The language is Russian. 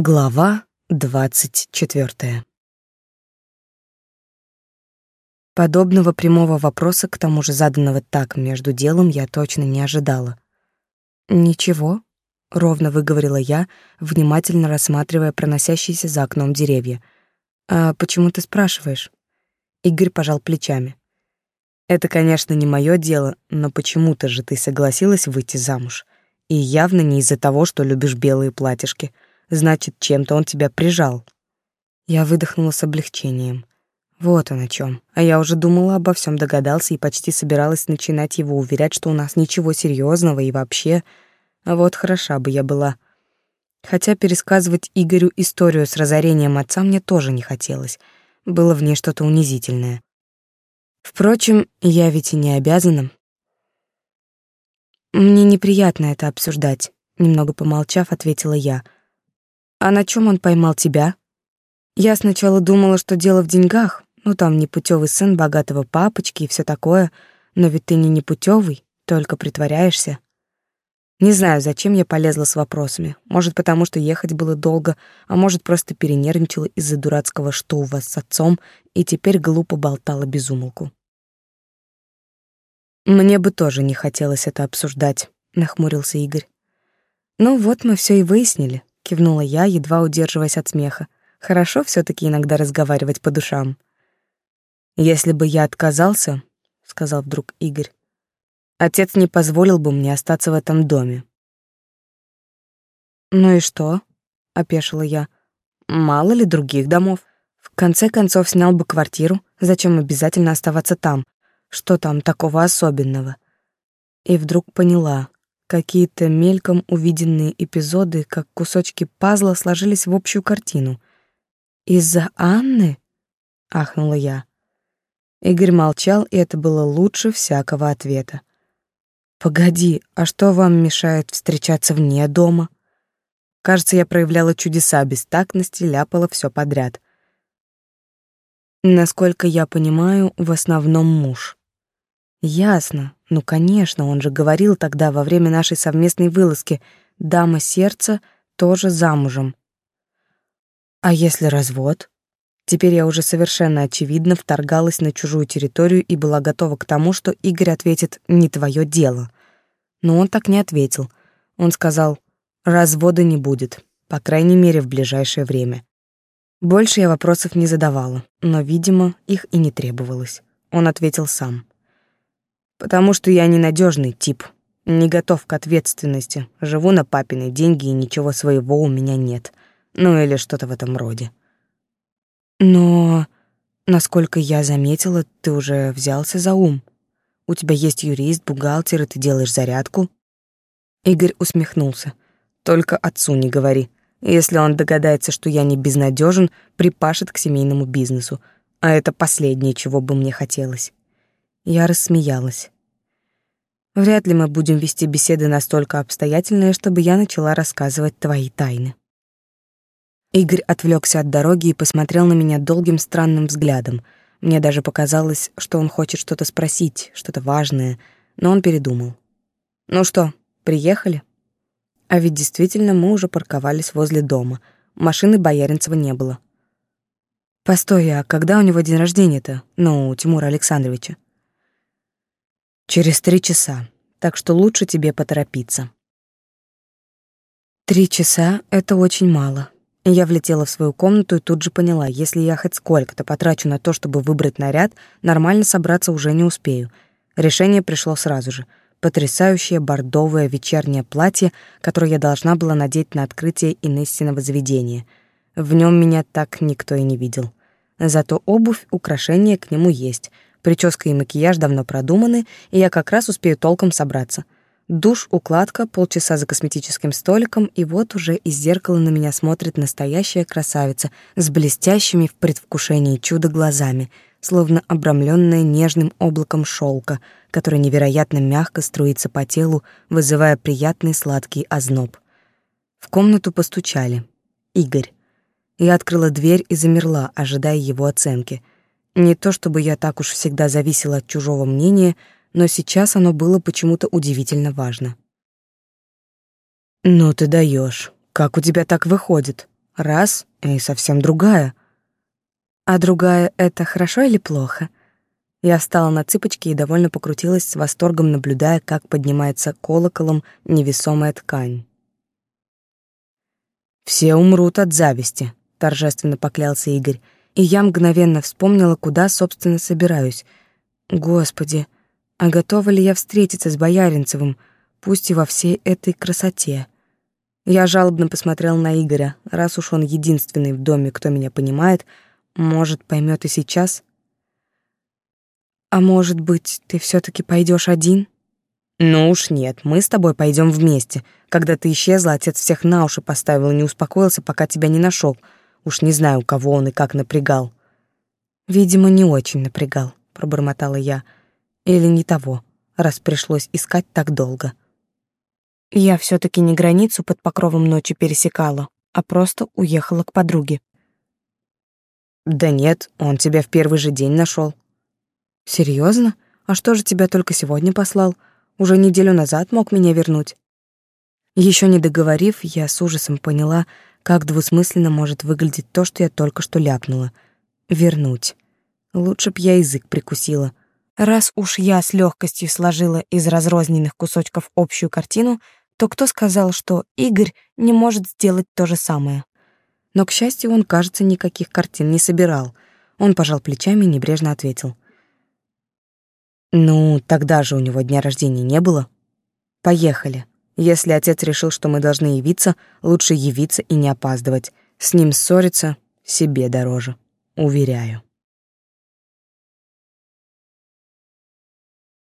Глава двадцать четвертая. Подобного прямого вопроса, к тому же заданного так между делом, я точно не ожидала. «Ничего», — ровно выговорила я, внимательно рассматривая проносящиеся за окном деревья. «А почему ты спрашиваешь?» Игорь пожал плечами. «Это, конечно, не мое дело, но почему-то же ты согласилась выйти замуж. И явно не из-за того, что любишь белые платьишки». Значит, чем-то он тебя прижал. Я выдохнула с облегчением. Вот он о чем. А я уже думала обо всем догадался и почти собиралась начинать его уверять, что у нас ничего серьезного и вообще... А вот хороша бы я была. Хотя пересказывать Игорю историю с разорением отца мне тоже не хотелось. Было в ней что-то унизительное. Впрочем, я ведь и не обязана. Мне неприятно это обсуждать, немного помолчав, ответила я — а на чем он поймал тебя? Я сначала думала, что дело в деньгах. Ну там непутевый сын богатого папочки и все такое, но ведь ты не непутевый, только притворяешься. Не знаю, зачем я полезла с вопросами. Может, потому что ехать было долго, а может, просто перенервничала из-за дурацкого «что у вас с отцом» и теперь глупо болтала без. Мне бы тоже не хотелось это обсуждать, нахмурился Игорь. Ну вот мы все и выяснили кивнула я, едва удерживаясь от смеха. Хорошо все таки иногда разговаривать по душам. Если бы я отказался, сказал вдруг Игорь. Отец не позволил бы мне остаться в этом доме. Ну и что? опешила я. Мало ли других домов. В конце концов снял бы квартиру, зачем обязательно оставаться там? Что там такого особенного? И вдруг поняла, Какие-то мельком увиденные эпизоды, как кусочки пазла, сложились в общую картину. «Из-за Анны?» — ахнула я. Игорь молчал, и это было лучше всякого ответа. «Погоди, а что вам мешает встречаться вне дома?» Кажется, я проявляла чудеса бестактности, ляпала все подряд. Насколько я понимаю, в основном муж. Ясно. Ну, конечно, он же говорил тогда во время нашей совместной вылазки, дама сердца тоже замужем. А если развод? Теперь я уже совершенно очевидно вторгалась на чужую территорию и была готова к тому, что Игорь ответит «не твое дело». Но он так не ответил. Он сказал «развода не будет, по крайней мере, в ближайшее время». Больше я вопросов не задавала, но, видимо, их и не требовалось. Он ответил сам потому что я ненадежный тип, не готов к ответственности, живу на папины деньги и ничего своего у меня нет. Ну или что-то в этом роде. Но, насколько я заметила, ты уже взялся за ум. У тебя есть юрист, бухгалтер, и ты делаешь зарядку. Игорь усмехнулся. Только отцу не говори. Если он догадается, что я не безнадежен, припашет к семейному бизнесу, а это последнее, чего бы мне хотелось. Я рассмеялась. Вряд ли мы будем вести беседы настолько обстоятельные, чтобы я начала рассказывать твои тайны. Игорь отвлекся от дороги и посмотрел на меня долгим странным взглядом. Мне даже показалось, что он хочет что-то спросить, что-то важное, но он передумал. Ну что, приехали? А ведь действительно мы уже парковались возле дома. Машины Бояринцева не было. Постой, а когда у него день рождения-то? Ну, у Тимура Александровича. Через три часа, так что лучше тебе поторопиться. Три часа — это очень мало. Я влетела в свою комнату и тут же поняла, если я хоть сколько-то потрачу на то, чтобы выбрать наряд, нормально собраться уже не успею. Решение пришло сразу же. Потрясающее бордовое вечернее платье, которое я должна была надеть на открытие Инессиного заведения. В нем меня так никто и не видел. Зато обувь, украшения к нему есть — Прическа и макияж давно продуманы, и я как раз успею толком собраться. Душ, укладка, полчаса за косметическим столиком, и вот уже из зеркала на меня смотрит настоящая красавица с блестящими в предвкушении чудо глазами, словно обрамленная нежным облаком шелка, который невероятно мягко струится по телу, вызывая приятный сладкий озноб. В комнату постучали. Игорь. Я открыла дверь и замерла, ожидая его оценки — не то чтобы я так уж всегда зависела от чужого мнения, но сейчас оно было почему-то удивительно важно. «Ну ты даешь. Как у тебя так выходит?» — Раз — и совсем другая. А другая — это хорошо или плохо? Я встала на цыпочки и довольно покрутилась с восторгом, наблюдая, как поднимается колоколом невесомая ткань. «Все умрут от зависти», — торжественно поклялся Игорь, и я мгновенно вспомнила, куда, собственно, собираюсь. Господи, а готова ли я встретиться с Бояринцевым, пусть и во всей этой красоте? Я жалобно посмотрел на Игоря. Раз уж он единственный в доме, кто меня понимает, может, поймет и сейчас — а может быть, ты все таки пойдешь один? Ну уж нет, мы с тобой пойдем вместе. Когда ты исчезла, отец всех на уши поставил и не успокоился, пока тебя не нашел. Уж не знаю, кого он и как напрягал. Видимо, не очень напрягал, пробормотала я. Или не того, раз пришлось искать так долго. Я все таки не границу под покровом ночи пересекала, а просто уехала к подруге. Да нет, он тебя в первый же день нашел. Серьезно? А что же тебя только сегодня послал? Уже неделю назад мог меня вернуть. Еще не договорив, я с ужасом поняла, как двусмысленно может выглядеть то, что я только что ляпнула. Вернуть. Лучше б я язык прикусила. Раз уж я с легкостью сложила из разрозненных кусочков общую картину, то кто сказал, что Игорь не может сделать то же самое? Но, к счастью, он, кажется, никаких картин не собирал. Он пожал плечами и небрежно ответил — ну, тогда же у него дня рождения не было. Поехали. Если отец решил, что мы должны явиться, лучше явиться и не опаздывать. С ним ссориться себе дороже, уверяю.